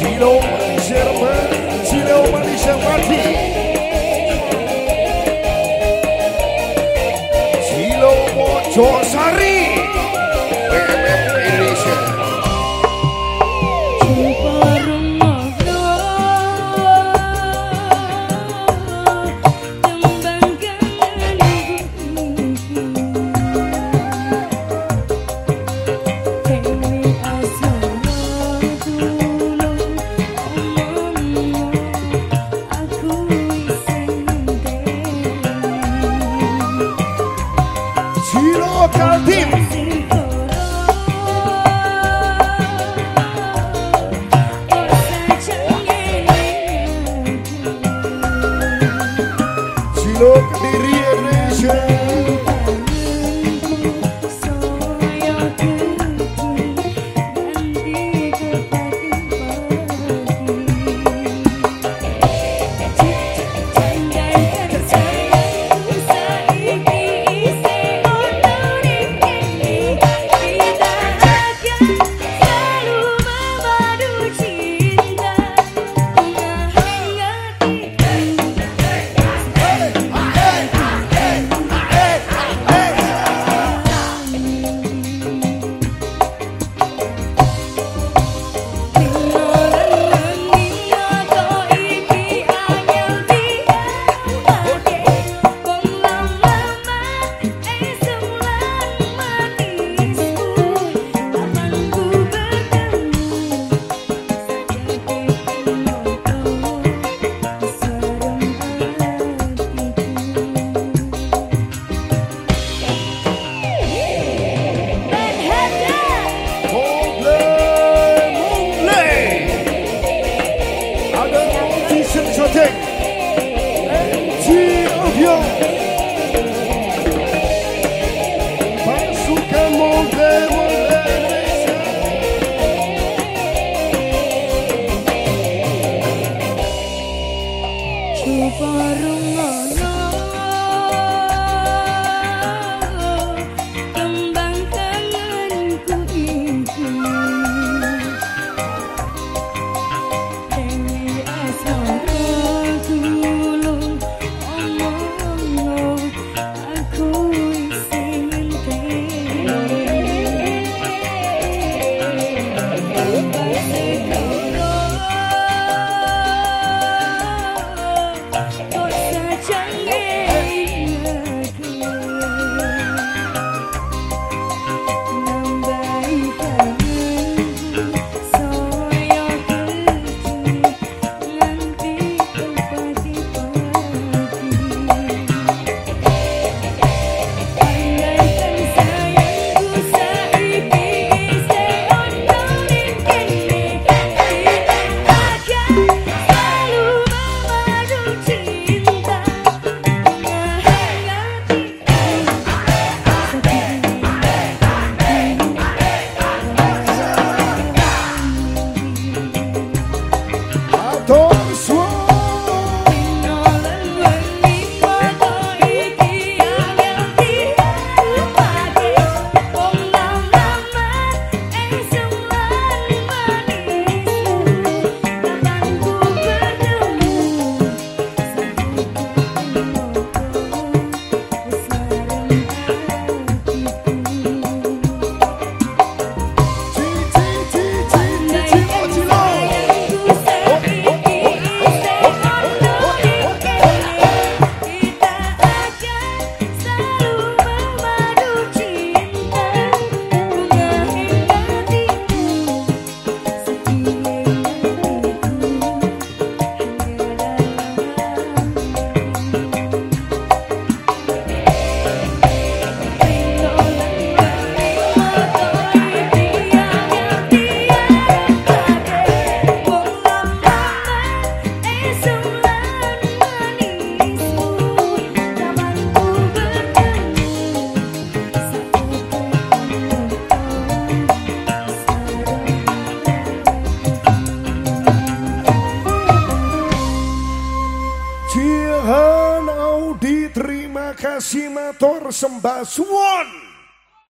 local team Johan Audi terima Tocantins. Matur sembah suwon